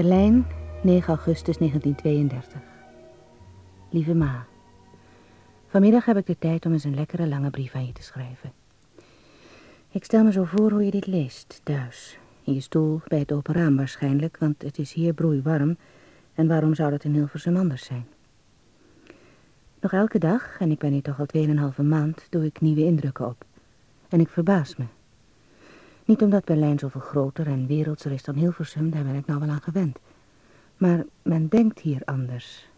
Berlijn, 9 augustus 1932. Lieve Ma. Vanmiddag heb ik de tijd om eens een lekkere lange brief aan je te schrijven. Ik stel me zo voor hoe je dit leest, thuis. In je stoel, bij het open raam waarschijnlijk, want het is hier broeiwarm. En waarom zou dat in Hilversum anders zijn? Nog elke dag, en ik ben hier toch al 2,5 maand, doe ik nieuwe indrukken op. En ik verbaas me. Niet omdat Berlijn zoveel groter en wereldser is dan Hilversum, daar ben ik nou wel aan gewend. Maar men denkt hier anders.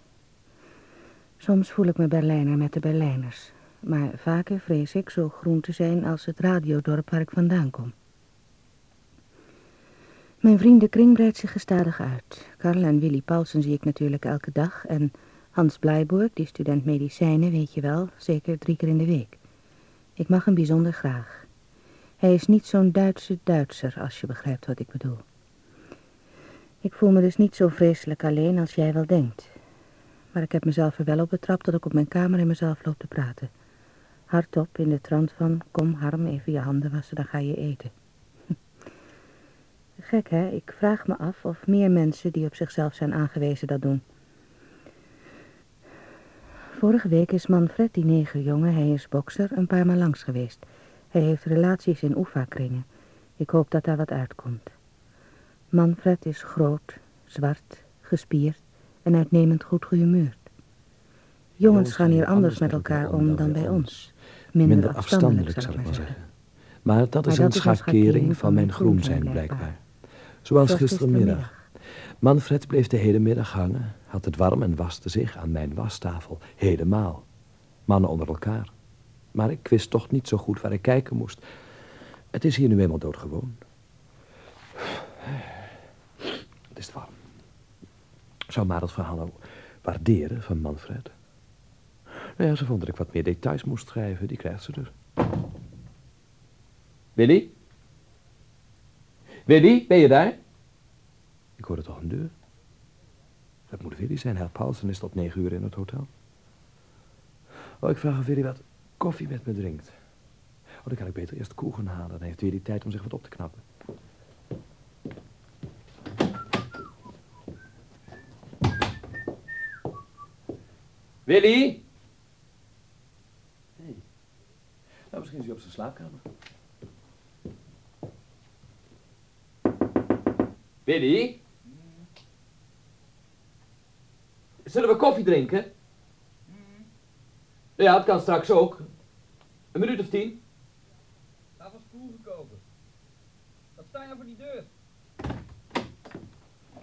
Soms voel ik me Berlijner met de Berlijners. Maar vaker vrees ik zo groen te zijn als het radiodorp waar ik vandaan kom. Mijn vriendenkring breidt zich gestadig uit. Karl en Willy Paulsen zie ik natuurlijk elke dag. En Hans Blijboer, die student medicijnen, weet je wel, zeker drie keer in de week. Ik mag hem bijzonder graag. Hij is niet zo'n Duitse Duitser, als je begrijpt wat ik bedoel. Ik voel me dus niet zo vreselijk alleen als jij wel denkt. Maar ik heb mezelf er wel op betrapt dat ik op mijn kamer in mezelf loop te praten. Hardop in de trant van, kom Harm, even je handen wassen, dan ga je eten. Gek hè, ik vraag me af of meer mensen die op zichzelf zijn aangewezen dat doen. Vorige week is Manfred, die negerjongen, hij is bokser, een paar maal langs geweest. Hij heeft relaties in Oefa-kringen. Ik hoop dat daar wat uitkomt. Manfred is groot, zwart, gespierd en uitnemend goed gehumeurd. Jongens gaan hier anders met elkaar om dan bij ons. Minder, afstandelijk, zal ik maar zeggen. Maar dat is een schakering van mijn groen zijn, blijkbaar. Zoals gistermiddag. Manfred bleef de hele middag hangen, had het warm en waste zich aan mijn wastafel. Helemaal. Mannen onder elkaar. Maar ik wist toch niet zo goed waar ik kijken moest. Het is hier nu eenmaal doodgewoon. Het is warm. Zou maar het verhaal nou waarderen van Manfred? Nou ja, ze vond dat ik wat meer details moest schrijven. Die krijgt ze dus. Willy? Willy, ben je daar? Ik hoorde toch een deur. Dat moet Willy zijn. Herr Paulsen is tot negen uur in het hotel. Oh, ik vraag of Willy wat koffie met me drinkt. Oh, dan kan ik beter eerst koegen halen. Dan heeft Willy tijd om zich wat op te knappen. Willy? Hey. Nou, misschien is hij op zijn slaapkamer. Willy? Zullen we koffie drinken? Ja, het kan straks ook. Een minuut of tien. Daar was koel gekomen. Wat sta je voor die deur?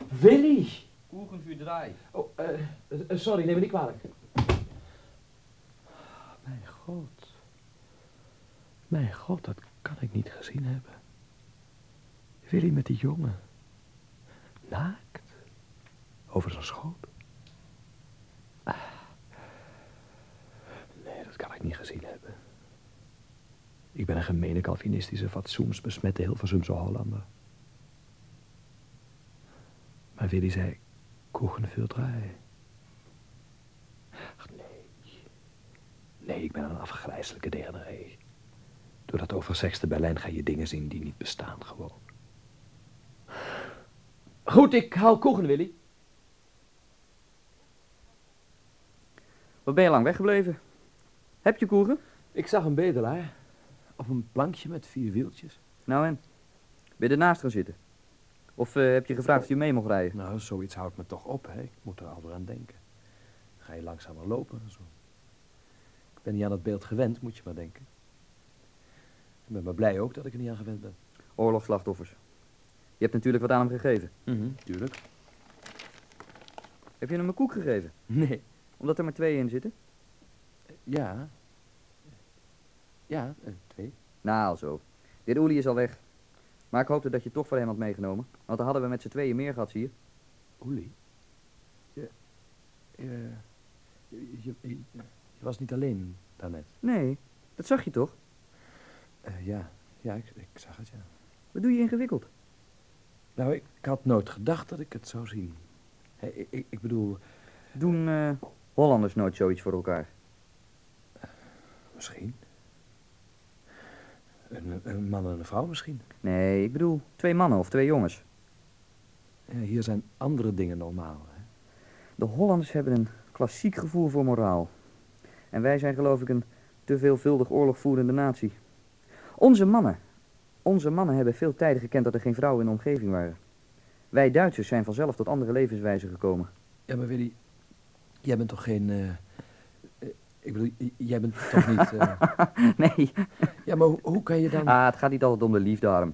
Willy! Koegen voor draai. Oh, eh, eh, sorry, neem me niet kwalijk. Mijn god. Mijn god, dat kan ik niet gezien hebben. Willy met die jongen. Naakt. Over zijn schoot. Ah. Nee, dat kan ik niet gezien hebben. Ik ben een gemene Calvinistische, fatsoensbesmette Hilversumse Hollander. Maar Willy zei, koegen veel draai. Ach nee. Nee, ik ben een afgrijzelijke degeneré. Door dat oversexte Berlijn ga je dingen zien die niet bestaan gewoon. Goed, ik haal koegen, Willy. Wat ben je lang weggebleven? Heb je koegen? Ik zag een bedelaar. Op een plankje met vier wieltjes. Nou en? Ben je ernaast gaan zitten? Of eh, heb je gevraagd of je mee mocht rijden? Nou, zoiets houdt me toch op, hè. Ik moet er al aan denken. Ga je langzamer lopen en zo. Ik ben niet aan het beeld gewend, moet je maar denken. Ik ben maar blij ook dat ik er niet aan gewend ben. Oorlogsslachtoffers. Je hebt natuurlijk wat aan hem gegeven. Mhm, tuurlijk. Heb je hem een koek gegeven? Nee. Omdat er maar twee in zitten? Ja. Ja, eh, twee. Nou, zo. Dit olie is al weg. Maar ik hoopte dat je toch voor hem had meegenomen. Want dan hadden we met z'n tweeën meer gehad, zie je. Olie? Je, eh, je, je, je, was niet alleen daarnet. Nee, dat zag je toch? Eh, ja, ja ik, ik zag het, ja. Wat doe je ingewikkeld? Nou, ik, ik had nooit gedacht dat ik het zou zien. Hey, ik, ik, bedoel, Doen Hollanders nooit zoiets voor elkaar? misschien. Een, een man en een vrouw misschien. Nee, ik bedoel twee mannen of twee jongens. Ja, hier zijn andere dingen normaal. Hè? De Hollanders hebben een klassiek gevoel voor moraal. En wij zijn geloof ik een te veelvuldig oorlogvoerende natie. Onze mannen, onze mannen hebben veel tijden gekend dat er geen vrouwen in de omgeving waren. Wij Duitsers zijn vanzelf tot andere levenswijzen gekomen. Ja, maar Willy, jij bent toch geen... eh, ik bedoel, jij bent toch niet... eh, nee, Ja, maar hoe, hoe kan je dan... ah, het gaat niet altijd om de liefde, Harm.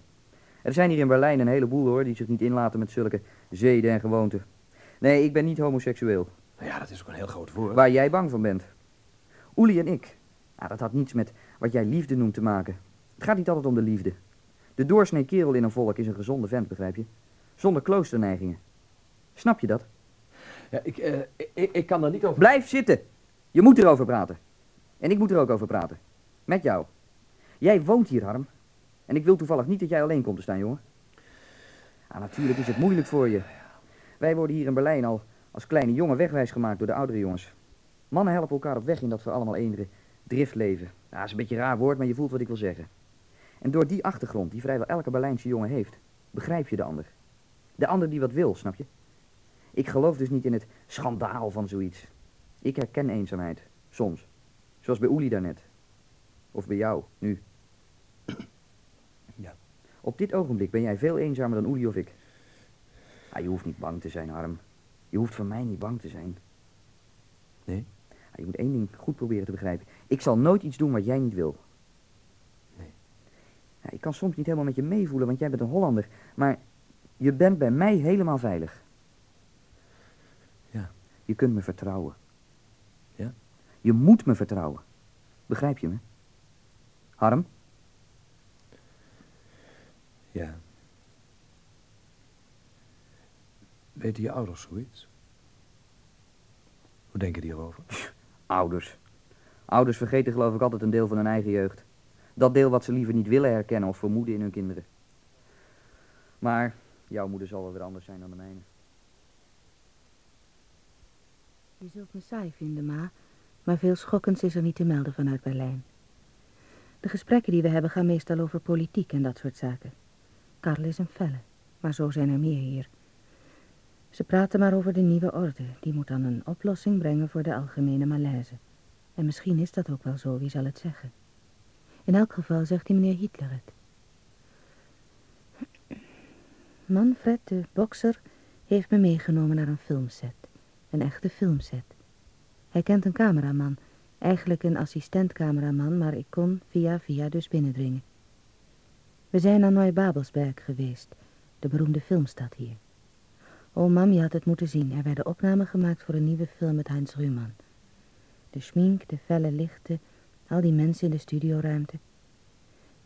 Er zijn hier in Berlijn een heleboel hoor, die zich niet inlaten met zulke zeden en gewoonten. Nee, ik ben niet homoseksueel. Nou ja, dat is ook een heel groot woord. Waar jij bang van bent. Oelie en ik. Nou, dat had niets met wat jij liefde noemt te maken. Het gaat niet altijd om de liefde. De doorsnee kerel in een volk is een gezonde vent, begrijp je? Zonder kloosterneigingen. Snap je dat? Ja, ik, eh, ik, ik kan daar niet over... Blijf zitten! Je moet erover praten. En ik moet er ook over praten. Met jou. Jij woont hier, Harm. En ik wil toevallig niet dat jij alleen komt te staan, jongen. Ah, natuurlijk is het moeilijk voor je. Wij worden hier in Berlijn al als kleine jongen wegwijs gemaakt door de oudere jongens. Mannen helpen elkaar op weg in dat we allemaal enige driftleven. Ja, dat is een beetje raar woord, maar je voelt wat ik wil zeggen. En door die achtergrond, die vrijwel elke Berlijnse jongen heeft, begrijp je de ander. De ander die wat wil, snap je? Ik geloof dus niet in het schandaal van zoiets. Ik herken eenzaamheid, soms. Zoals bij Oelie daarnet. Of bij jou, nu. Ja. Op dit ogenblik ben jij veel eenzamer dan Oelie of ik. Ah, je hoeft niet bang te zijn, Harm. Je hoeft voor mij niet bang te zijn. Nee? Ah, je moet één ding goed proberen te begrijpen. Ik zal nooit iets doen wat jij niet wil. Nee. Ja, ik kan soms niet helemaal met je meevoelen, want jij bent een Hollander. Maar je bent bij mij helemaal veilig. Ja. Je kunt me vertrouwen. Je moet me vertrouwen. Begrijp je me? Harm? Ja. Weten je ouders zoiets? Hoe denken die erover? Ouders. Ouders vergeten geloof ik altijd een deel van hun eigen jeugd. Dat deel wat ze liever niet willen herkennen of vermoeden in hun kinderen. Maar jouw moeder zal wel weer anders zijn dan de mijne. Je zult me saai vinden, ma, maar veel schokkends is er niet te melden vanuit Berlijn. De gesprekken die we hebben gaan meestal over politiek en dat soort zaken. Karl is een felle, maar zo zijn er meer hier. Ze praten maar over de nieuwe orde. Die moet dan een oplossing brengen voor de algemene malaise. En misschien is dat ook wel zo, wie zal het zeggen? In elk geval zegt die meneer Hitler het. Manfred, de bokser, heeft me meegenomen naar een filmset. Een echte filmset. Hij kent een cameraman, eigenlijk een assistent-cameraman, maar ik kon via via dus binnendringen. We zijn naar Neubabelsberg geweest, de beroemde filmstad hier. O, mam, je had het moeten zien. Er werden opnamen gemaakt voor een nieuwe film met Heinz Rühmann. De schmink, de felle lichten, al die mensen in de studioruimte.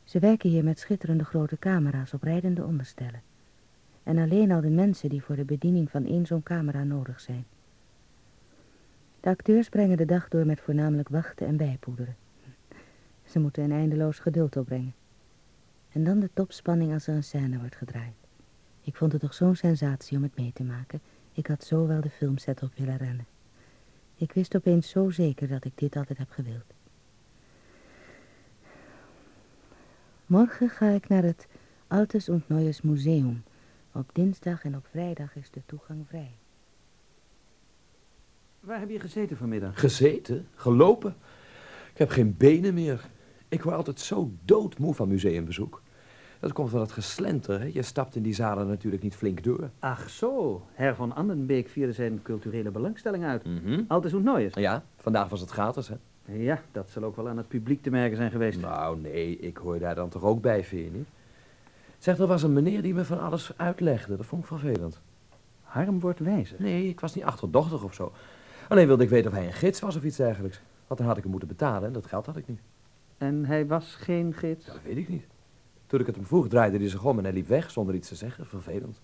Ze werken hier met schitterende grote camera's op rijdende onderstellen. En alleen al de mensen die voor de bediening van één zo'n camera nodig zijn. De acteurs brengen de dag door met voornamelijk wachten en bijpoederen. Ze moeten een eindeloos geduld opbrengen. En dan de topspanning als er een scène wordt gedraaid. Ik vond het toch zo'n sensatie om het mee te maken. Ik had zo wel de filmset op willen rennen. Ik wist opeens zo zeker dat ik dit altijd heb gewild. Morgen ga ik naar het Altes und Neues Museum. Op dinsdag en op vrijdag is de toegang vrij. Waar heb je gezeten vanmiddag? Gezeten? Gelopen? Ik heb geen benen meer. Ik word altijd zo doodmoe van museumbezoek. Dat komt van het geslenter. Hè? Je stapt in die zalen natuurlijk niet flink door. Ach zo, Herr van Andenbeek vierde zijn culturele belangstelling uit. Mhm. Altijd zo'n Neues. Ja, vandaag was het gratis, hè? Ja, dat zal ook wel aan het publiek te merken zijn geweest. Nou, nee, ik hoor daar dan toch ook bij, vind je niet? Zeg, er was een meneer die me van alles uitlegde. Dat vond ik vervelend. Harm wordt wijzer? Nee, ik was niet achterdochtig of zo. Alleen wilde ik weten of hij een gids was of iets dergelijks. Want dan had ik hem moeten betalen en dat geld had ik niet. En hij was geen gids? dat weet ik niet. Toen ik het hem vroeg, draaide hij zich om en hij liep weg zonder iets te zeggen. Vervelend.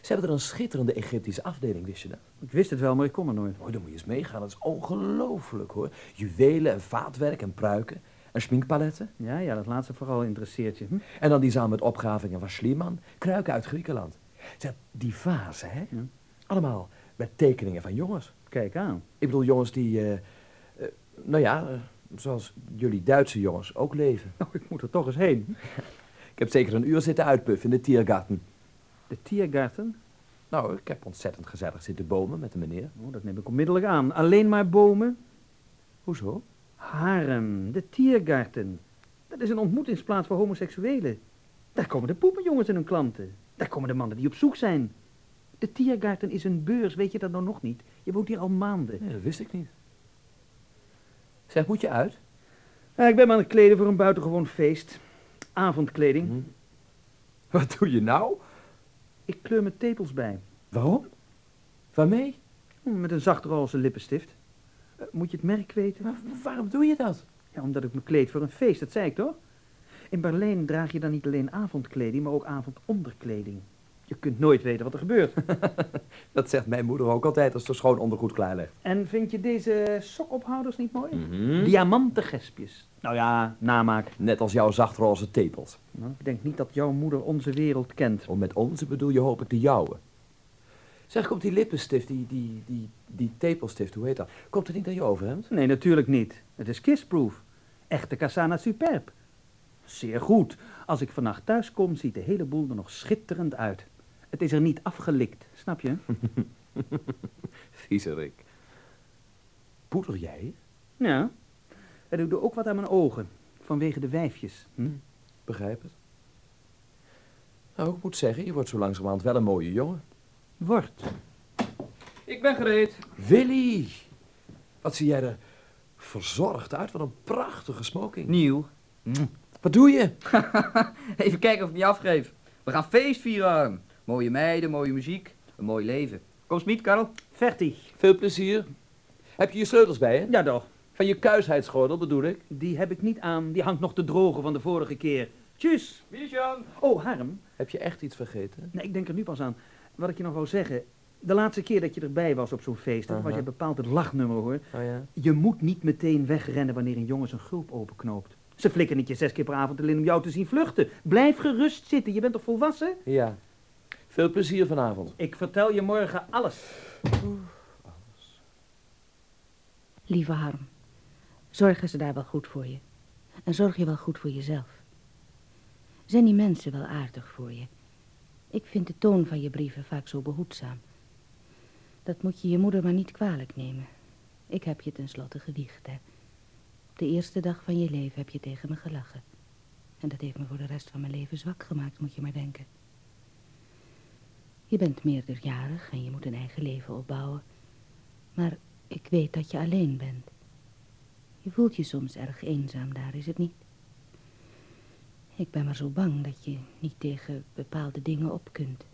Ze hebben er een schitterende Egyptische afdeling, wist je dat? Ik wist het wel, maar ik kom er nooit. Oh, dan moet je eens meegaan. Dat is ongelooflijk, hoor. Juwelen en vaatwerk en pruiken. En schminkpaletten. Ja, ja, dat laatste vooral interesseert je. Hm? En dan die samen met opgravingen van Schliemann. Kruiken uit Griekenland. Zeg, die vazen, hè? Ja. Allemaal met tekeningen van jongens. Kijk aan. Ik bedoel jongens die, uh, uh, nou ja, uh, zoals jullie Duitse jongens ook leven. Oh, ik moet er toch eens heen. ik heb zeker een uur zitten uitpuffen in de Tiergarten. De Tiergarten? Nou, ik heb ontzettend gezellig zitten bomen met de meneer. Oh, dat neem ik onmiddellijk aan. Alleen maar bomen? Hoezo? Harem, de Tiergarten. Dat is een ontmoetingsplaats voor homoseksuelen. Daar komen de poepenjongens en hun klanten. Daar komen de mannen die op zoek zijn. De Tiergarten is een beurs, weet je dat nou nog niet? Je woont hier al maanden. Nee, dat wist ik niet. Zeg, moet je uit? Ja, ik ben me aan het kleden voor een buitengewoon feest. Avondkleding. Hm. Wat doe je nou? Ik kleur mijn tepels bij. Waarom? Waarmee? Hm, met een zachtroze lippenstift. Uh, moet je het merk weten? Maar waarom doe je dat? Ja, omdat ik me kleed voor een feest, dat zei ik toch? In Berlijn draag je dan niet alleen avondkleding, maar ook avondonderkleding. Je kunt nooit weten wat er gebeurt. dat zegt mijn moeder ook altijd als ze schoon ondergoed klaar legt. En vind je deze sokophouders niet mooi? Mm -hmm. Diamanten gespjes. Nou ja, namaak. Net als jouw zachtroze tepels. Nou, ik denk niet dat jouw moeder onze wereld kent. Om met onze bedoel je hoop ik de jouwe. Zeg, komt die lippenstift, die, die, die, die tepelstift, hoe heet dat? Komt het niet aan je overhemd? Nee, natuurlijk niet. Het is kissproof. Echte Cassana Superb. Zeer goed. Als ik vannacht thuis kom, ziet de hele boel er nog schitterend uit. Het is er niet afgelikt, snap je? Viezerik. Poeder jij? Ja. En ik doe ook wat aan mijn ogen. Vanwege de wijfjes. Hm? Begrijp het. Nou, ik moet zeggen, je wordt zo langzamerhand wel een mooie jongen. Wordt. Ik ben gereed. Willy! Wat zie jij er verzorgd uit. Wat een prachtige smoking. Nieuw. Hm. Wat doe je? Even kijken of ik niet afgeef. We gaan feest vieren. Mooie meiden, mooie muziek, een mooi leven. Kom Smit, Karel. Fertig. Veel plezier. Heb je je sleutels bij je? Ja, toch. Van je kuisheidsgordel bedoel ik? Die heb ik niet aan. Die hangt nog te drogen van de vorige keer. Tjus. Jan. Oh, Harm. Heb je echt iets vergeten? Nee, ik denk er nu pas aan. Wat ik je nog wou zeggen. De laatste keer dat je erbij was op zo'n feest, uh -huh. was je bepaald het lachnummer hoor. Oh, ja? Je moet niet meteen wegrennen wanneer een jongen zijn gulp openknoopt. Ze flikken niet je zes keer per avond alleen om jou te zien vluchten. Blijf gerust zitten, je bent toch volwassen? Ja. Veel plezier vanavond. Ik vertel je morgen alles. Oeh, alles. Lieve Harm, zorgen ze daar wel goed voor je. En zorg je wel goed voor jezelf. Zijn die mensen wel aardig voor je? Ik vind de toon van je brieven vaak zo behoedzaam. Dat moet je je moeder maar niet kwalijk nemen. Ik heb je tenslotte gewiegd, hè. De eerste dag van je leven heb je tegen me gelachen. En dat heeft me voor de rest van mijn leven zwak gemaakt, moet je maar denken. Je bent meerderjarig en je moet een eigen leven opbouwen. Maar ik weet dat je alleen bent. Je voelt je soms erg eenzaam daar, is het niet? Ik ben maar zo bang dat je niet tegen bepaalde dingen op kunt.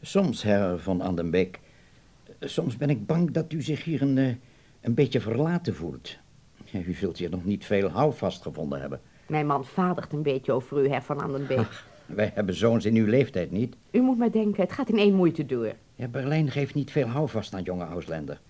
Soms, herr van Andenbeek, soms ben ik bang dat u zich hier een, eh, een beetje verlaten voelt. U zult hier nog niet veel houvast gevonden hebben. Mijn man vadigt een beetje over u, herr van Andenbeek. Wij hebben zoons in uw leeftijd niet. U moet maar denken, het gaat in één moeite door. Ja, Berlijn geeft niet veel houvast aan jonge Ausländer.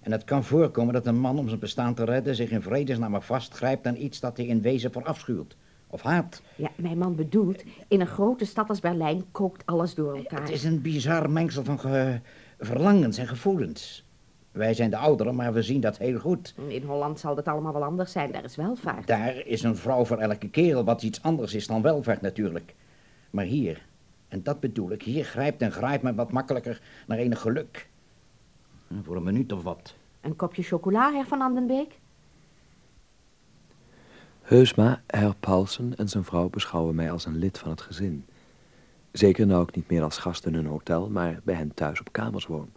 En het kan voorkomen dat een man om zijn bestaan te redden zich in vredesnaam vastgrijpt aan iets dat hij in wezen verafschuwt. Of haat. Ja, mijn man bedoelt, in een grote stad als Berlijn kookt alles door elkaar. Het is een bizar mengsel van ge verlangens en gevoelens. Wij zijn de ouderen, maar we zien dat heel goed. In Holland zal dat allemaal wel anders zijn, daar is welvaart. Daar is een vrouw voor elke kerel, wat iets anders is dan welvaart natuurlijk. Maar hier, en dat bedoel ik, hier grijpt en grijpt men wat makkelijker naar enig geluk. Voor een minuut of wat. Een kopje chocola, heer Van Andenbeek? Heusma, herr Paulsen en zijn vrouw beschouwen mij als een lid van het gezin. Zeker nou ik niet meer als gast in hun hotel, maar bij hen thuis op kamers woon.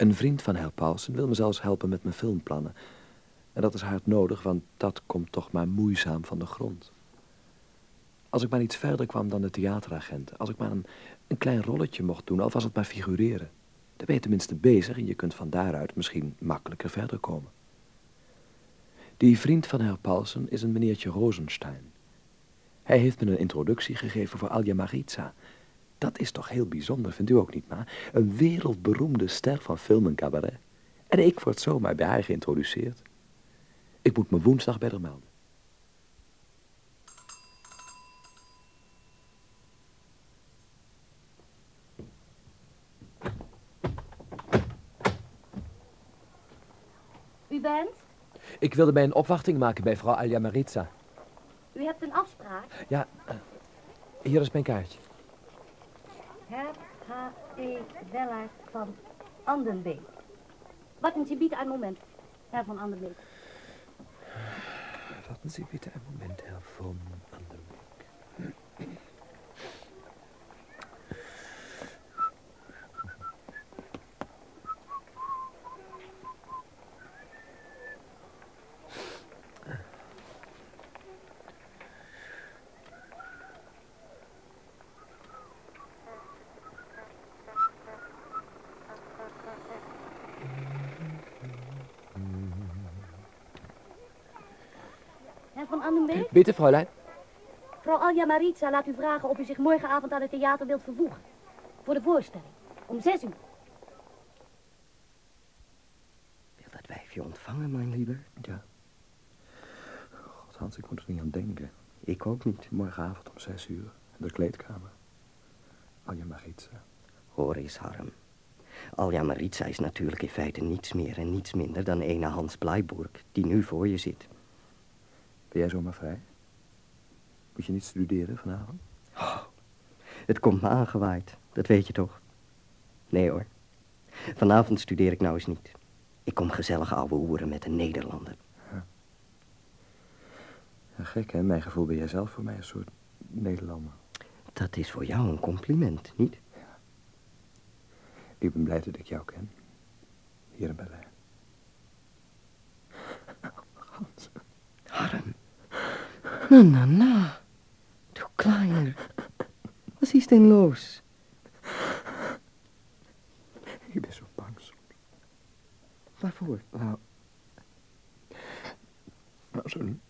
Een vriend van Herr Paulsen wil me zelfs helpen met mijn filmplannen. En dat is hard nodig, want dat komt toch maar moeizaam van de grond. Als ik maar iets verder kwam dan de theateragenten. Als ik maar een, een klein rolletje mocht doen, al was het maar figureren. Dan ben je tenminste bezig en je kunt van daaruit misschien makkelijker verder komen. Die vriend van Herr Paulsen is een meneertje Rosenstein. Hij heeft me een introductie gegeven voor Alja Maritza. Dat is toch heel bijzonder, vindt u ook niet, ma? Een wereldberoemde ster van film en cabaret. En ik word zomaar bij haar geïntroduceerd. Ik moet me woensdag bij haar melden. U bent? Ik wilde mij een opwachting maken bij vrouw Alja Maritza. U hebt een afspraak? Ja, uh, hier is mijn kaartje. H.T. Wellaert van Andenbeek. Warten Sie bitte einen Moment, Herr von Andenbeek. Warten Sie bitte einen Moment, Herr von Andenbeek. Bitte, Fräulein. Frau Alja Maritza laat u vragen of u zich morgenavond aan het theater wilt vervoegen. Voor de voorstelling. Om zes uur. Wil dat wijfje ontvangen, mijn liever? Ja. God, Hans, ik moet er niet aan denken. Ik ook niet. Morgenavond om zes uur. In de kleedkamer. Alja Maritza. Hoor eens, Harm. Alja Maritza is natuurlijk in feite niets meer en niets minder dan ene Hans Bleiburg, die nu voor je zit. Ben jij zomaar vrij? Moet je niet studeren vanavond? Oh, het komt me aangewaaid, dat weet je toch? Nee hoor. Vanavond studeer ik nou eens niet. Ik kom gezellig ouwe hoeren met een Nederlander. Ja. ja. gek hè, mijn gevoel ben jij zelf voor mij een soort Nederlander. Dat is voor jou een compliment, niet? Ja. Ik ben blij dat ik jou ken. Hier in Berlijn. Hans. Harm. Na, na, na. Du Kleiner. Was is denn los? Ik ben zo bang soms. Waarvoor? Nou, nou zo'n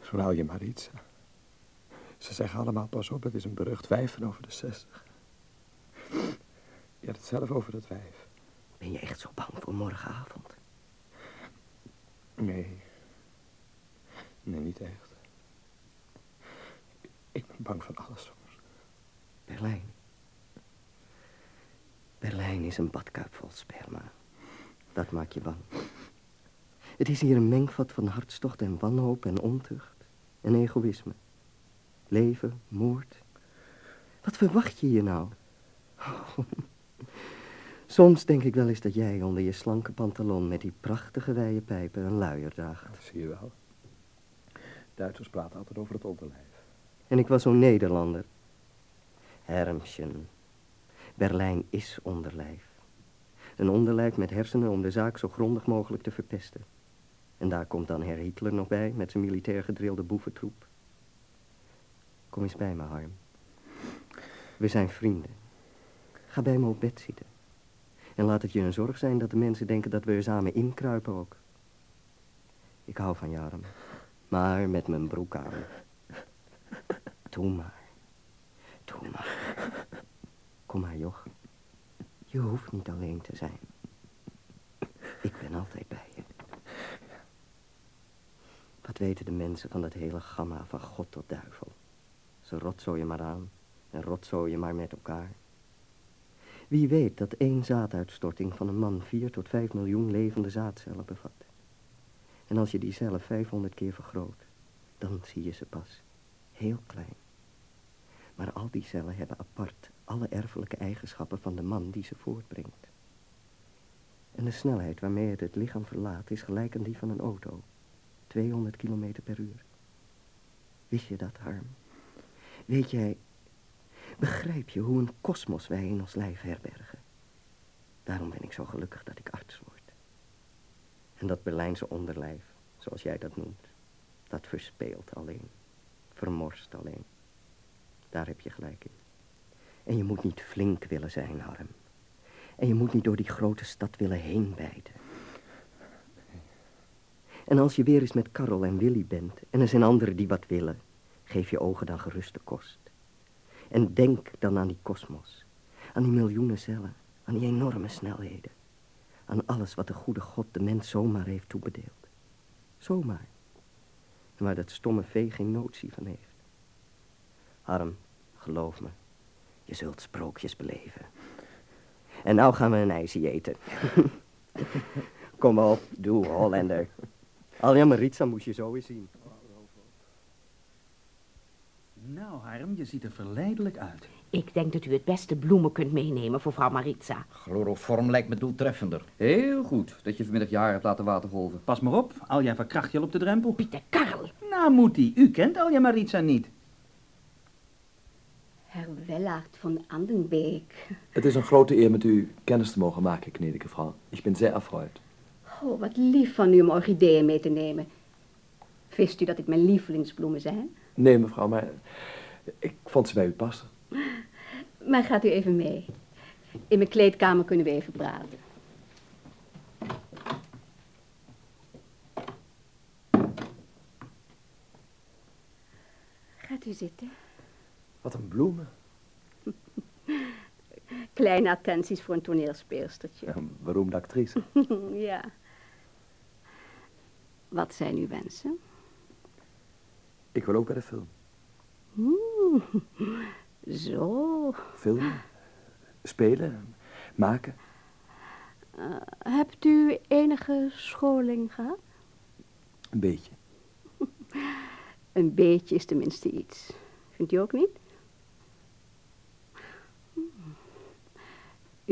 zo haal je maar iets. Ze zeggen allemaal, pas op, het is een berucht wijf van over de zestig. Je had het zelf over dat wijf. Ben je echt zo bang voor morgenavond? Nee. Nee, niet echt. Ik ben bang van alles soms. Berlijn. Berlijn is een badkuip vol sperma. Dat maakt je bang. Het is hier een mengvat van hartstocht en wanhoop en ontucht en egoïsme. Leven, moord. Wat verwacht je hier nou? Soms denk ik wel eens dat jij onder je slanke pantalon met die prachtige wijde pijpen een luier draagt. Dat zie je wel. Duitsers praten altijd over het onderlijf. En ik was zo'n Nederlander. Hermchen. Berlijn is onderlijf. Een onderlijf met hersenen om de zaak zo grondig mogelijk te verpesten. En daar komt dan Herr Hitler nog bij met zijn militair gedrilde boeventroep. Kom eens bij me, Harm. We zijn vrienden. Ga bij me op bed zitten. En laat het je een zorg zijn dat de mensen denken dat we er samen inkruipen ook. Ik hou van je, Harm. Maar met mijn broek aan. Doe maar. Doe maar. Kom maar, joch. Je hoeft niet alleen te zijn. Ik ben altijd bij je. Wat weten de mensen van dat hele gamma van God tot duivel? Ze rotzooien maar aan en rotzooien maar met elkaar. Wie weet dat één zaaduitstorting van een man vier tot vijf miljoen levende zaadcellen bevat. En als je die cellen 500 keer vergroot, dan zie je ze pas. Heel klein. Maar al die cellen hebben apart alle erfelijke eigenschappen van de man die ze voortbrengt. En de snelheid waarmee het het lichaam verlaat is gelijk aan die van een auto. 200 kilometer per uur. Wist je dat, Harm? Weet jij, begrijp je hoe een kosmos wij in ons lijf herbergen? Daarom ben ik zo gelukkig dat ik arts word. En dat Berlijnse onderlijf, zoals jij dat noemt, dat verspeelt alleen. Vermorst alleen. Daar heb je gelijk in. En je moet niet flink willen zijn, Harm. En je moet niet door die grote stad willen heen bijten. En als je weer eens met Karel en Willy bent... en er zijn anderen die wat willen... geef je ogen dan geruste kost. En denk dan aan die kosmos. Aan die miljoenen cellen. Aan die enorme snelheden. Aan alles wat de goede God de mens zomaar heeft toebedeeld. Zomaar. Waar dat stomme vee geen notie van heeft. Harm, geloof me. Je zult sprookjes beleven. En nou gaan we een ijsje eten. Kom op, doe Hollander. Alja Maritza moest je zo eens zien. Nou, Harm, je ziet er verleidelijk uit. Ik denk dat u het beste bloemen kunt meenemen voor vrouw Maritza. Chloroform lijkt me doeltreffender. Heel goed dat je vanmiddag jaren hebt laten watergolven. Pas maar op, Alja verkracht je al op de drempel. Pieter Karl. Nou, Moetie, u kent Alja Maritza niet. Herr Wellard van Andenbeek. Het is een grote eer met u kennis te mogen maken, gnädige vrouw. Ik ben zeer erfreut. Oh, wat lief van u om orchideeën mee te nemen. Wist u dat ik mijn lievelingsbloemen zijn? Nee, mevrouw, maar ik vond ze bij u passen. Maar gaat u even mee. In mijn kleedkamer kunnen we even praten. Gaat u zitten. Wat een bloemen. Kleine attenties voor een toneelspeelstertje. Een beroemde actrice. ja. Wat zijn uw wensen? Ik wil ook bij de film. Zo. Filmen, spelen, maken. Uh, hebt u enige scholing gehad? Een beetje. Een beetje is tenminste iets. Vindt u ook niet?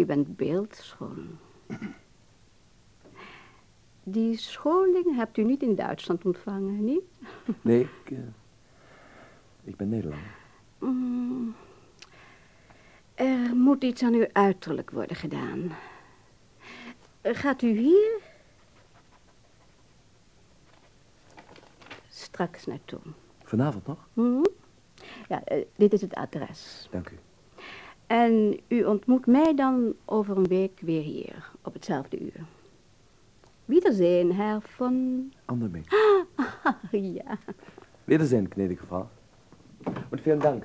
U bent beeldschoon. Die scholing hebt u niet in Duitsland ontvangen, niet? Nee, ik, uh, ik ben Nederlander. Mm, er moet iets aan uw uiterlijk worden gedaan. Gaat u hier straks naartoe? Vanavond nog? Mm Ja, uh, dit is het adres. Dank u. En u ontmoet mij dan over een week weer hier, op hetzelfde uur. Wiedersehen, Herr von... Anderbeek. ja. Wiedersehen, gnädige Frau. Und vielen Dank.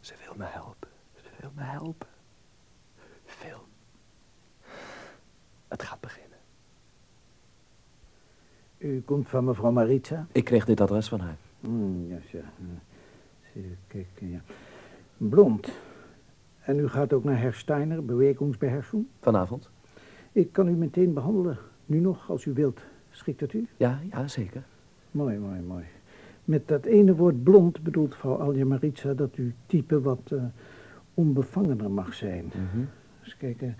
Ze wil me helpen. Ze wil me helpen. Film. Het gaat beginnen. U komt van mevrouw Maritza? Ik kreeg dit adres van haar. Mm, ja, ja. Even kijken, ja. Blond. En u gaat ook naar Herr Steiner, bewegingsbeheersing? Vanavond. Ik kan u meteen behandelen. Nu nog, als u wilt. Schikt het u? Ja, ja, zeker. Mooi, mooi, mooi. Met dat ene woord blond bedoelt vrouw Alja Maritza dat uw type wat uh, onbevangener mag zijn. Mm -hmm. Dus kijk, uh,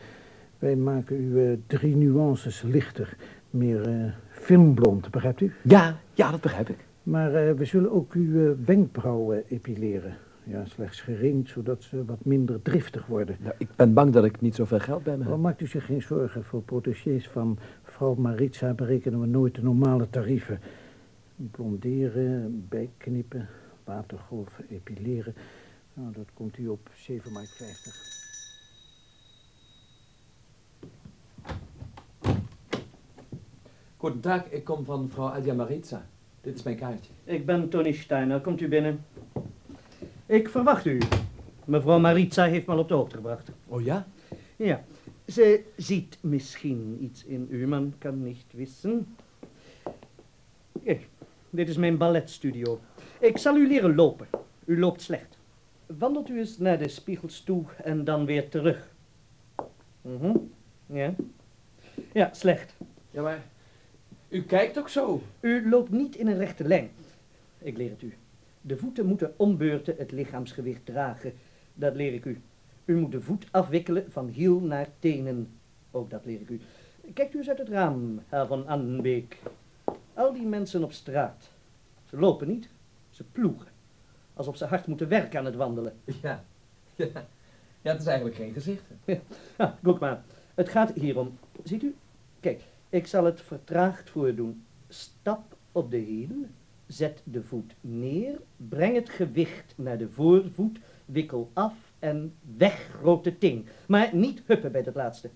wij maken u uh, drie nuances lichter. Meer filmblond, begrijpt u? Ja, ja, dat begrijp ik. Maar we zullen ook uw wenkbrauwen epileren. Ja, slechts gering, zodat ze wat minder driftig worden. Nou, ik ben bang dat ik niet zoveel geld bij me heb. Oh, maakt u zich geen zorgen. Voor protégés van vrouw Maritza berekenen we nooit de normale tarieven. Blonderen, bijknippen, watergolven, epileren. Nou, dat komt u op 7,50 mark. Goedendag, ik kom van mevrouw Alja Maritza. Dit is mijn kaartje. Ik ben Tony Steiner. Komt u binnen? Ik verwacht u. Mevrouw Maritza heeft me al op de hoogte gebracht. Oh ja? Ja. Ze ziet misschien iets in u, man kan niet wissen. Kijk, dit is mijn balletstudio. Ik zal u leren lopen. U loopt slecht. Wandelt u eens naar de spiegels toe en dan weer terug. Mhm. Mm ja. Ja, slecht. Ja, maar u kijkt ook zo. U loopt niet in een rechte lijn. Ik leer het u. De voeten moeten om beurten het lichaamsgewicht dragen. Dat leer ik u. U moet de voet afwikkelen van hiel naar tenen. Ook dat leer ik u. Kijkt u eens uit het raam, Herr van Annenbeek. Al die mensen op straat. Ze lopen niet, ze ploegen. Alsof ze hard moeten werken aan het wandelen. Ja, ja. Ja, het is eigenlijk geen gezicht. Ja, guck maar. Het gaat hierom. Ziet u? Kijk, ik zal het vertraagd voordoen. Stap op de hiel, zet de voet neer, breng het gewicht naar de voorvoet, wikkel af en weg grote ting. Maar niet huppen bij het laatste.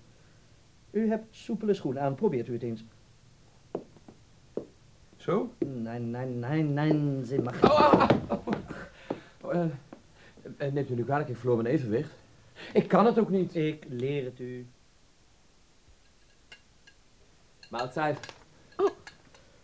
U hebt soepele schoenen aan, probeert u het eens. Zo? Nee, nee, nee, nee, ze mag... Oh, oh, oh, oh. Uh, neemt u nu kwalijk, ik verloor mijn evenwicht. Ik kan het ook niet. Ik leer het u. Maaltijd. Oh,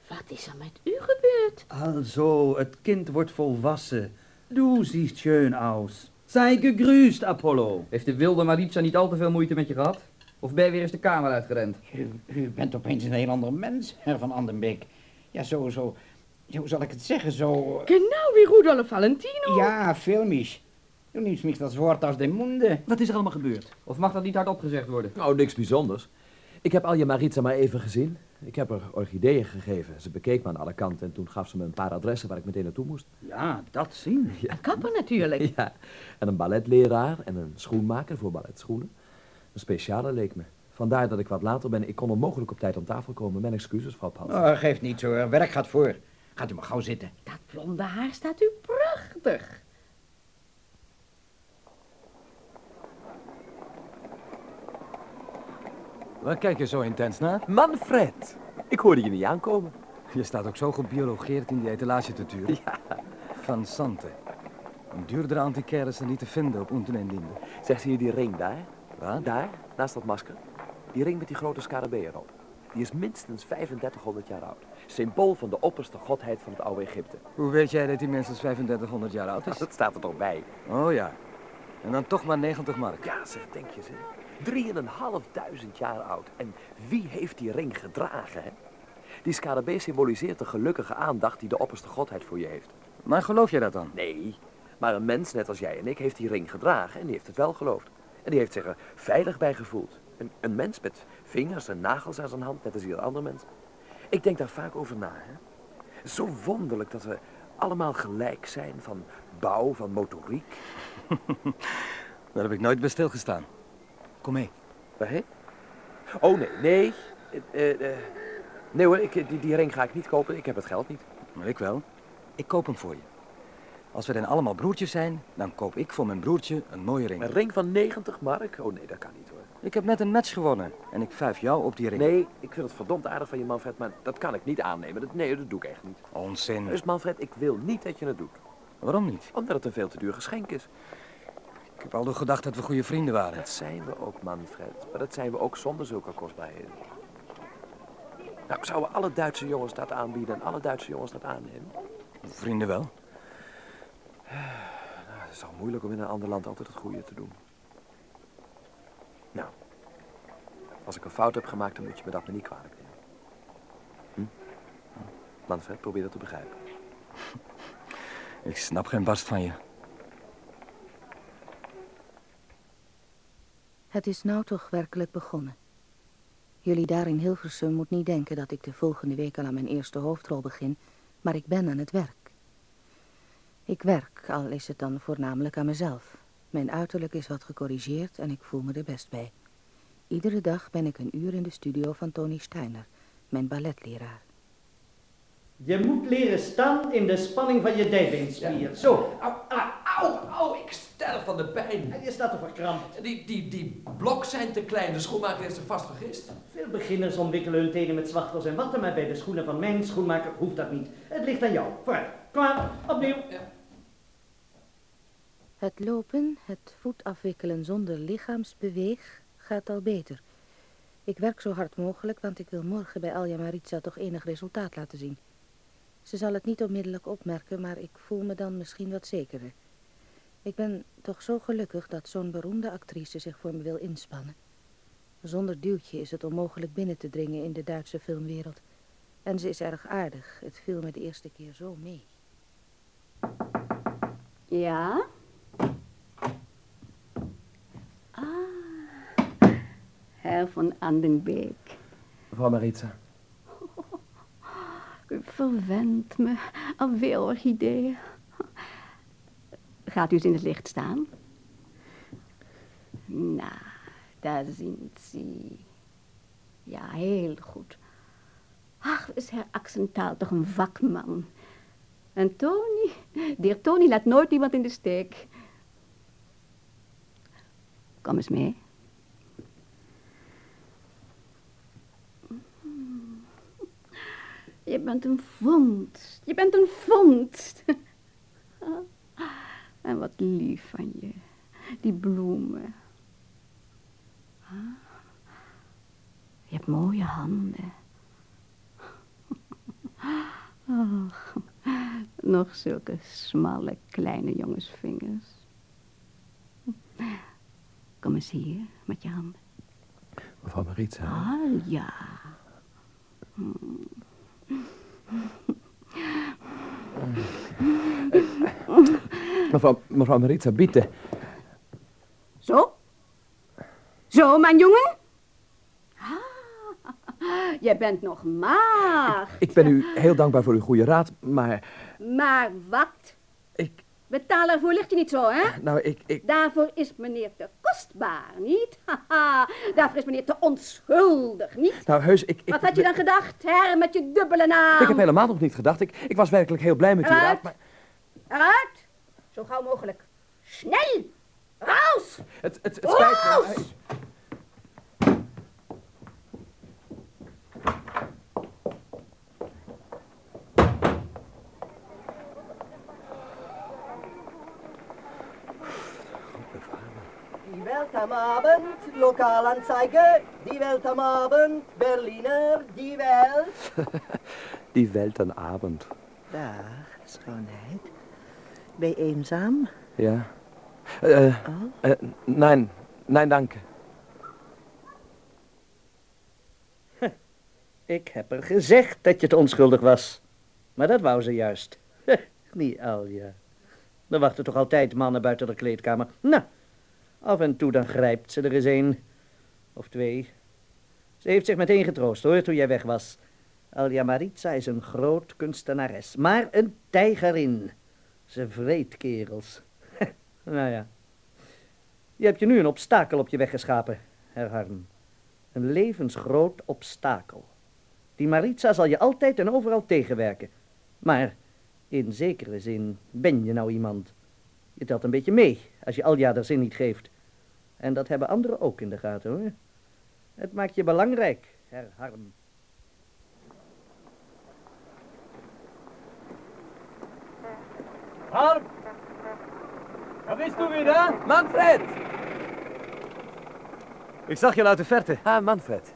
wat is er met u gebeurd? Also, het kind wordt volwassen. Du siehst schön aus. Sei gegrüßt, Apollo. Heeft de wilde Maritza niet al te veel moeite met je gehad? Of ben je weer eens de kamer uitgerend? U, u bent opeens een heel ander mens, Herr van Andenbeek. Ja, zo, zo, hoe zal ik het zeggen, zo... Genau wie Rudolf Valentino. Ja, filmisch. Du nimmst mich dat woord als de munde. Wat is er allemaal gebeurd? Of mag dat niet hardop gezegd worden? Nou, niks bijzonders. Ik heb Alja Maritza maar even gezien. Ik heb haar orchideeën gegeven. Ze bekeek me aan alle kanten en toen gaf ze me een paar adressen waar ik meteen naartoe moest. Ja, dat zien. Ja. Een kapper natuurlijk. Ja, en een balletleraar en een schoenmaker voor balletschoenen. Een speciale leek me. Vandaar dat ik wat later ben. Ik kon onmogelijk op tijd aan tafel komen. Mijn excuses, vrouw Pals. Oh, geeft niet hoor. Werk gaat voor. Gaat u maar gauw zitten. Dat blonde haar staat u prachtig. Waar kijk je zo intens naar? Manfred! Ik hoorde je niet aankomen. Je staat ook zo gebiologeerd in die etalage te turen. Ja. Van Sante. Een duurdere antiquaire is er niet te vinden op Oenten en Linde. Zeg, zie je die ring daar? Waar? Daar, naast dat masker. Die ring met die grote scarabee erop. Die is minstens 3500 jaar oud. Symbool van de opperste godheid van het oude Egypte. Hoe weet jij dat die minstens 3500 jaar oud is? Dat staat er toch bij. Oh ja. En dan toch maar 90 mark. Ja, zeg, denk je ze. Drieënhalfduizend jaar oud. En wie heeft die ring gedragen, hè? Die scarabee symboliseert de gelukkige aandacht die de opperste godheid voor je heeft. Maar geloof jij dat dan? Nee, maar een mens net als jij en ik heeft die ring gedragen en die heeft het wel geloofd. En die heeft zich er veilig bij gevoeld. Een, een mens met vingers en nagels aan zijn hand, net als ieder ander mens. Ik denk daar vaak over na, hè. Zo wonderlijk dat we allemaal gelijk zijn van bouw, van motoriek. Daar heb ik nooit bij stilgestaan. Kom mee. Waarheen? Oh, nee, nee. Eh, eh, eh, nee hoor, ik, die, die ring ga ik niet kopen. Ik heb het geld niet. Maar ik wel. Ik koop hem voor je. Als we dan allemaal broertjes zijn, dan koop ik voor mijn broertje een mooie ring. Een ring van 90 mark? Oh nee, dat kan niet hoor. Ik heb net een match gewonnen en ik vijf jou op die ring. Nee, ik vind het verdomd aardig van je, Manfred, maar dat kan ik niet aannemen. Dat, nee, dat doe ik echt niet. Onzin. Dus Manfred, ik wil niet dat je het doet. Waarom niet? Omdat het een veel te duur geschenk is. Ik heb al gedacht dat we goede vrienden waren. Dat zijn we ook, Manfred. Maar dat zijn we ook zonder zulke kostbaarheden. Nou, zouden alle Duitse jongens dat aanbieden en alle Duitse jongens dat aannemen? Vrienden wel. Nou, het is al moeilijk om in een ander land altijd het goede te doen. Nou, als ik een fout heb gemaakt, dan moet je me dat me niet kwalijk nemen. Hm? Manfred, probeer dat te begrijpen. Ik snap geen barst van je. Het is nou toch werkelijk begonnen. Jullie daar in Hilversum moet niet denken dat ik de volgende week al aan mijn eerste hoofdrol begin, maar ik ben aan het werk. Ik werk, al is het dan voornamelijk aan mezelf. Mijn uiterlijk is wat gecorrigeerd en ik voel me er best bij. Iedere dag ben ik een uur in de studio van Tony Steiner, mijn balletleraar. Je moet leren staan in de spanning van je dijbeenspier. Zo. Au, au, au, au, ik sterf van de pijn. En je staat er verkrampt. Die, die, die blok zijn te klein, de schoenmaker heeft ze vast vergist. Veel beginners ontwikkelen hun tenen met zwachtels en watten, maar bij de schoenen van mijn schoenmaker hoeft dat niet. Het ligt aan jou. Vooruit. Klaar. Opnieuw. Ja. Het lopen, het voet afwikkelen zonder lichaamsbeweeg, gaat al beter. Ik werk zo hard mogelijk, want ik wil morgen bij Alja Maritza toch enig resultaat laten zien. Ze zal het niet onmiddellijk opmerken, maar ik voel me dan misschien wat zekerder. Ik ben toch zo gelukkig dat zo'n beroemde actrice zich voor me wil inspannen. Zonder duwtje is het onmogelijk binnen te dringen in de Duitse filmwereld. En ze is erg aardig. Het viel me de eerste keer zo mee. Ja? Ah, Herr van Andenbeek. Mevrouw Maritza. U verwendt me. Alweer orchideeën. Gaat u eens in het licht staan? Nou, daar zien ze. Ja, heel goed. Ach, is Herr Axentaal toch een vakman. En Tony, de Tony laat nooit iemand in de steek. Kom eens mee. Je bent een vondst. Je bent een vondst. En wat lief van je. Die bloemen. Je hebt mooie handen. Ach, nog zulke smalle kleine jongensvingers. Kom eens hier met je handen. Mevrouw Maritza. Ah, ja. Mevrouw, mevrouw Maritza, bitte. Zo? Zo, mijn jongen? Ah, je bent nog maag. Ik ben u heel dankbaar voor uw goede raad, maar... Maar wat? Ik... Betaal ervoor ligt je niet zo, hè? Nou, ik, ik... Daarvoor is meneer te kostbaar, niet? Haha, daarvoor is meneer te onschuldig, niet? Nou, heus, ik... ik Wat had je dan gedacht, hè, met je dubbele naam? Ik heb helemaal nog niet gedacht. Ik, ik was werkelijk heel blij met uw raad, maar... Eruit! Zo gauw mogelijk. Snel! Raus! Het, het, het spijt me. Raus! Die Welt am Abend, Lokalanzeige, die Welt am Abend, Berliner, die Welt. Die Welt aan Abend. Dag, schoonheid. Ben je eenzaam? Ja. Eh, Oh? eh, nein, nein, danke. Ik heb er gezegd dat je te onschuldig was. Maar dat wou ze juist. Die Alja. Er wachten toch altijd mannen buiten de kleedkamer. Nou, af en toe dan grijpt ze er eens een. Of twee. Ze heeft zich meteen getroost hoor, toen jij weg was. Alja Maritza is een groot kunstenares, maar een tijgerin. Ze vreet kerels. nou ja. Je hebt je nu een obstakel op je weg geschapen, Herr Harm. Een levensgroot obstakel. Die Maritza zal je altijd en overal tegenwerken. Maar in zekere zin ben je nou iemand. Je telt een beetje mee als je Alja de zin niet geeft. En dat hebben anderen ook in de gaten hoor. Het maakt je belangrijk, Herr Harm. Harm! Daar bist du wieder? Manfred! Ik zag je uit de verte. Ah, Manfred.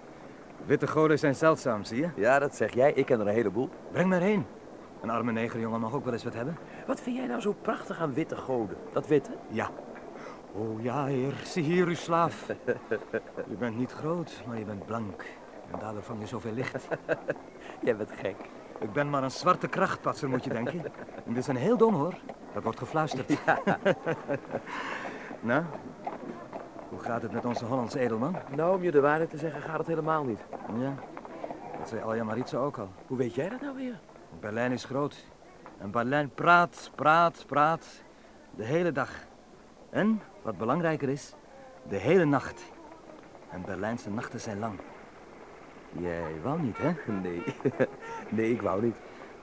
Witte goden zijn zeldzaam, zie je? Ja, dat zeg jij. Ik ken er een heleboel. Breng maar heen. Een arme negerjongen mag ook wel eens wat hebben. Wat vind jij nou zo prachtig aan witte goden? Dat witte? Ja. Oh ja, heer. Zie hier uw slaaf. Je bent niet groot, maar je bent blank. En daardoor vang je zoveel licht. Jij bent gek. Ik ben maar een zwarte krachtpatser, moet je denken. En dit is een heel dom, hoor. Dat wordt gefluisterd. nou, hoe gaat het met onze Hollandse edelman? Nou, om je de waarheid te zeggen, gaat het helemaal niet. Ja, dat zei Alja Maritza ook al. Hoe weet jij dat nou weer? Berlijn is groot. En Berlijn praat, praat, praat. De hele dag. En, wat belangrijker is, de hele nacht. En Berlijnse nachten zijn lang. Jij wou niet, hè? Nee. nee, ik wou niet.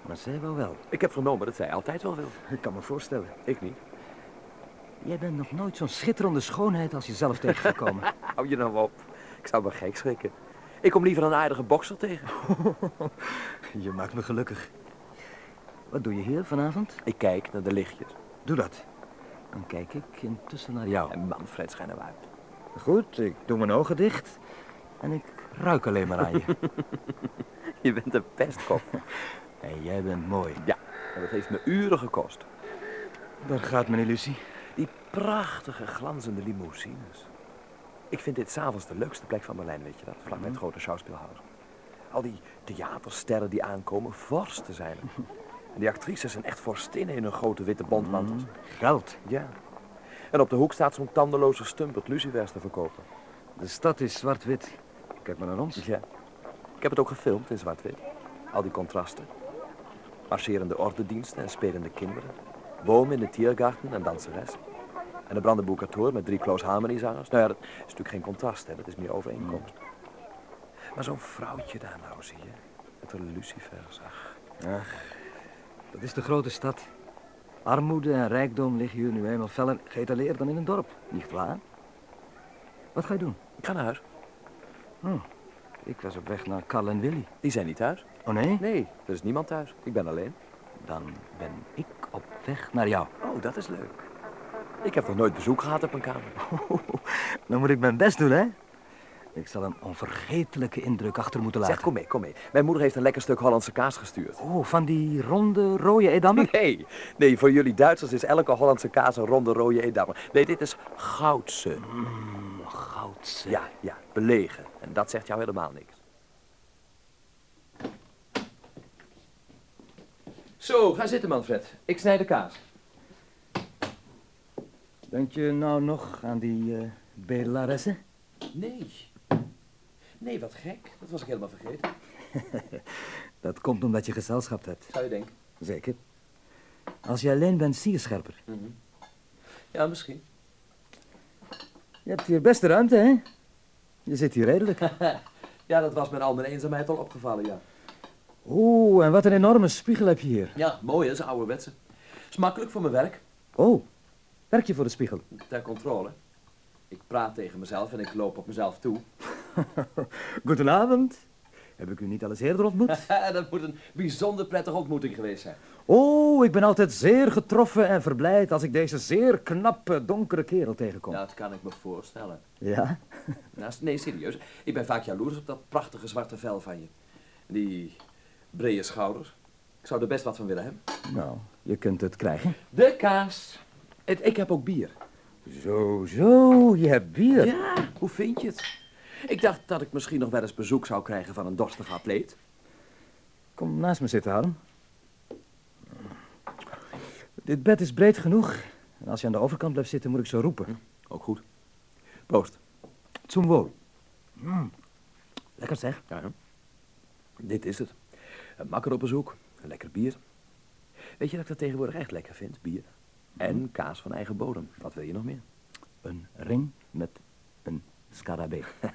Maar zij wou wel. Ik heb vernomen dat zij altijd wel wil. Ik kan me voorstellen. Ik niet. Jij bent nog nooit zo'n schitterende schoonheid als jezelf tegengekomen. Hou je nou op. Ik zou me gek schrikken. Ik kom liever een aardige bokser tegen. je maakt me gelukkig. Wat doe je hier vanavond? Ik kijk naar de lichtjes. Doe dat. Dan kijk ik intussen naar jou. En Manfred schijnen we uit. Goed, ik doe mijn ogen dicht. En ik ruik alleen maar aan je. je bent een pestkop. En jij bent mooi. Ja, en dat heeft me uren gekost. Daar gaat mijn illusie. Die prachtige, glanzende limousines. Ik vind dit s'avonds de leukste plek van Berlijn, weet je dat? Vlak bij het grote Schauspielhaus. Al die theatersterren die aankomen, vorsten zijn er. En die actrices zijn echt vorstinnen in hun grote witte bondmantels. Geld. Ja. En op de hoek staat zo'n tandeloze stumpert lucifers te verkopen. De stad is zwart-wit. Kijk maar naar ons. Ja. Ik heb het ook gefilmd in zwart-wit. Al die contrasten. Marcherende ordendiensten en spelende kinderen. Bomen in de tiergarten en danseres. En de Brandenburger met drie Close Harmony-zangers. Nou ja, dat is natuurlijk geen contrast, hè. Dat is meer overeenkomst. Maar zo'n vrouwtje daar nou, zie je. Met een lucifers, ach. Ach, dat is de grote stad. Armoede en rijkdom liggen hier nu eenmaal feller geëtaleerd dan in een dorp. Niet waar? Wat ga je doen? Ik ga naar huis. Oh, ik was op weg naar Carl en Willy. Die zijn niet thuis. Oh nee? Nee, er is niemand thuis. Ik ben alleen. Dan ben ik op weg naar jou. Oh, dat is leuk. Ik heb nog nooit bezoek gehad op een kamer. dan moet ik mijn best doen, hè? Ik zal een onvergetelijke indruk achter moeten laten. Zeg, kom mee, kom mee. Mijn moeder heeft een lekker stuk Hollandse kaas gestuurd. Oh, van die ronde rode edammer? Nee, nee, voor jullie Duitsers is elke Hollandse kaas een ronde rode edammer. Nee, dit is goudse. Mm, goudse. Ja, ja, belegen. En dat zegt jou helemaal niks. Zo, ga zitten, Manfred. Ik snij de kaas. Denk je nou nog aan die uh, bedelaresse? Nee. Nee, wat gek. Dat was ik helemaal vergeten. dat komt omdat je gezelschap hebt. Zou je denken? Zeker. Als je alleen bent, zie je scherper. Mm -hmm. Ja, misschien. Je hebt hier best ruimte, hè? Je zit hier redelijk. ja, dat was met al mijn eenzaamheid al opgevallen, ja. Oeh, en wat een enorme spiegel heb je hier. Ja, mooi, hè? Is ouderwetse. Is makkelijk voor mijn werk. Oh, werk je voor de spiegel? Ter controle. Ik praat tegen mezelf en ik loop op mezelf toe. Goedenavond. Heb ik u niet al eens eerder ontmoet? dat moet een bijzonder prettige ontmoeting geweest zijn. Oh, ik ben altijd zeer getroffen en verblijd als ik deze zeer knappe, donkere kerel tegenkom. Dat kan ik me voorstellen. Ja? Nee, serieus. Ik ben vaak jaloers op dat prachtige zwarte vel van je. Die brede schouders. Ik zou er best wat van willen hebben. Nou, je kunt het krijgen. De kaas. Ik heb ook bier. Zo, zo, je hebt bier. Ja, hoe vind je het? Ik dacht dat ik misschien nog wel eens bezoek zou krijgen van een dorstige atleet. Kom naast me zitten, Harm. Dit bed is breed genoeg. En als je aan de overkant blijft zitten, moet ik zo roepen. Hm, ook goed. Proost. Zum wohl. Mm. Lekker zeg. Ja, Dit is het. Een makker op bezoek. Een lekker bier. Weet je dat ik dat tegenwoordig echt lekker vind, bier? En kaas van eigen bodem. Wat wil je nog meer? Een ring met een scarabee.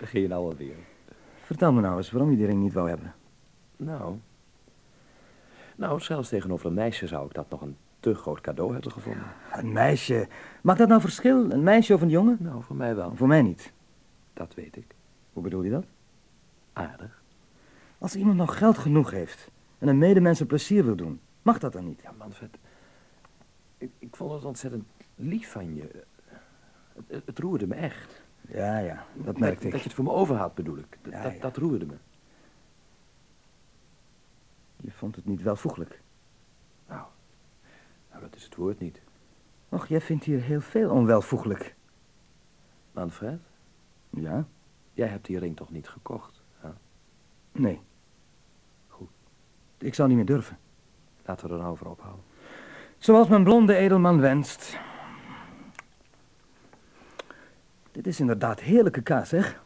Begin je nou alweer. Vertel me nou eens waarom je die ring niet wou hebben. Nou... Nou, zelfs tegenover een meisje zou ik dat nog een te groot cadeau hebben gevonden. Een meisje? Maakt dat nou verschil? Een meisje of een jongen? Nou, voor mij wel. Voor mij niet. Dat weet ik. Hoe bedoel je dat? Aardig. Als iemand nog geld genoeg heeft en een medemens een plezier wil doen, mag dat dan niet? Ja, Manfred, ik, ik vond het ontzettend lief van je. Het, het, roerde me echt. Ja, ja, dat merkte ik. Dat je het voor me over had, bedoel ik. Dat, dat, dat roerde me. Je vond het niet welvoeglijk? Nou, nou, dat is het woord niet. Och, jij vindt hier heel veel onwelvoeglijk. Manfred? Ja? Jij hebt die ring toch niet gekocht? Hè? Nee. Goed. Ik zou niet meer durven. Laten we er nou over ophouden. Zoals mijn blonde edelman wenst. Dit is inderdaad heerlijke kaas, zeg.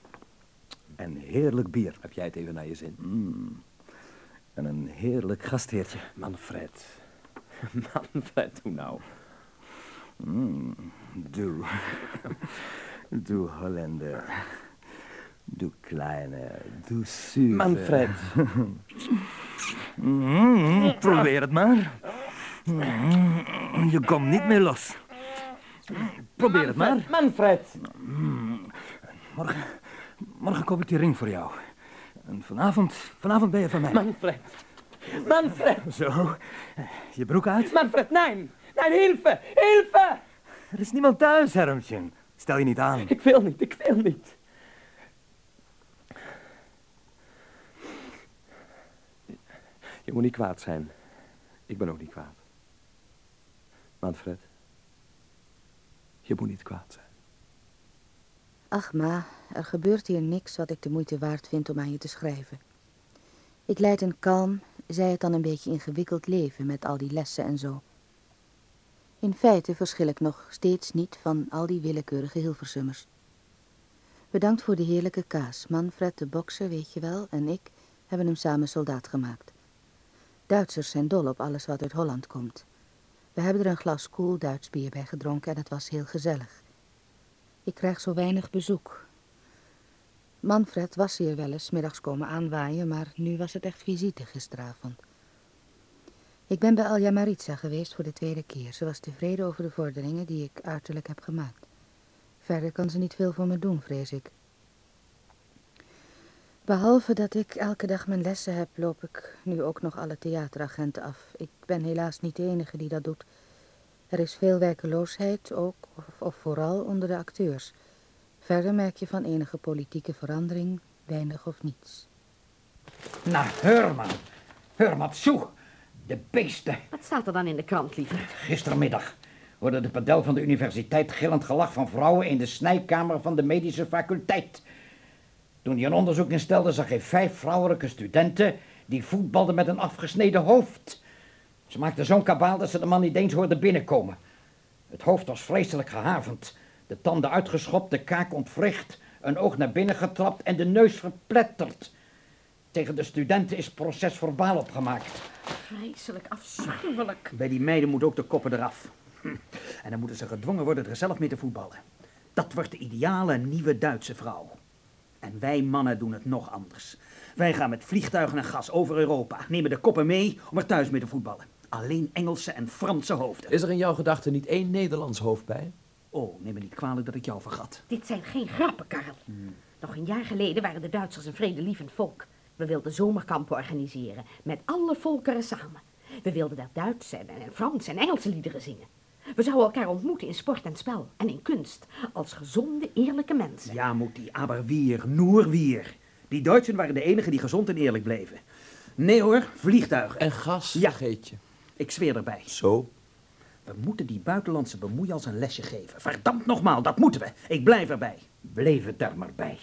En heerlijk bier. Heb jij het even naar je zin? Mm. En een heerlijk gastheertje. Manfred. Manfred, doe nou. Mm, doe. doe Hollander. Doe kleine. Doe zuur. Manfred. mm, probeer het maar. Mm, je komt niet meer los. Probeer het maar. Manfred. Morgen, morgen koop ik die ring voor jou. En vanavond, vanavond ben je van mij. Manfred. Manfred. Zo. Je broek uit? Manfred, nee. Nee, hilfe. Hilfe. Er is niemand thuis, Hermtje. Stel je niet aan. Ik wil niet, ik wil niet. Je moet niet kwaad zijn. Ik ben ook niet kwaad. Manfred. Je moet niet kwaad. Ach, ma, er gebeurt hier niks wat ik de moeite waard vind om aan je te schrijven. Ik leid een kalm, zij het dan een beetje ingewikkeld leven met al die lessen en zo. In feite verschil ik nog steeds niet van al die willekeurige Hilversummers. Bedankt voor de heerlijke kaas. Manfred de bokser, weet je wel, en ik hebben hem samen soldaat gemaakt. Duitsers zijn dol op alles wat uit Holland komt. We hebben er een glas koel Duits bier bij gedronken en het was heel gezellig. Ik krijg zo weinig bezoek. Manfred was hier wel eens middags komen aanwaaien, maar nu was het echt visite gisteravond. Ik ben bij Alja Maritza geweest voor de tweede keer. Ze was tevreden over de vorderingen die ik uiterlijk heb gemaakt. Verder kan ze niet veel voor me doen, vrees ik. Behalve dat ik elke dag mijn lessen heb, loop ik nu ook nog alle theateragenten af. Ik ben helaas niet de enige die dat doet. Er is veel werkeloosheid, ook of, of vooral onder de acteurs. Verder merk je van enige politieke verandering weinig of niets. Nou, Herman. Herman, zo. De beesten. Wat staat er dan in de krant, lieve? Gistermiddag hoorde de padel van de universiteit gillend gelach van vrouwen in de snijkamer van de medische faculteit. Toen hij een onderzoek instelde, zag hij vijf vrouwelijke studenten die voetbalden met een afgesneden hoofd. Ze maakten zo'n kabaal dat ze de man niet eens hoorden binnenkomen. Het hoofd was vreselijk gehavend, de tanden uitgeschopt, de kaak ontwricht, een oog naar binnen getrapt en de neus verpletterd. Tegen de studenten is proces verbaal opgemaakt. Vreselijk afschuwelijk. Bij die meiden moet ook de koppen eraf. Hm. En dan moeten ze gedwongen worden er zelf mee te voetballen. Dat wordt de ideale nieuwe Duitse vrouw. En wij mannen doen het nog anders. Wij gaan met vliegtuigen en gas over Europa, nemen de koppen mee om er thuis mee te voetballen. Alleen Engelse en Franse hoofden. Is er in jouw gedachten niet één Nederlands hoofd bij? Oh, neem me niet kwalijk dat ik jou vergat. Dit zijn geen grappen, Karel. Hmm. Nog een jaar geleden waren de Duitsers een vredelievend volk. We wilden zomerkampen organiseren, met alle volkeren samen. We wilden daar Duitse en, en Franse en Engelse liederen zingen. We zouden elkaar ontmoeten in sport en spel en in kunst, als gezonde, eerlijke mensen. Ja, moet die aber wir, nur wir. Die Duitsers waren de enigen die gezond en eerlijk bleven. Nee hoor, vliegtuigen. En gas, ja. vergeet je. Ik zweer erbij. Zo? We moeten die buitenlandse bemoeials een lesje geven. Verdampt nogmaal, dat moeten we. Ik blijf erbij. Bleef het daar maar bij.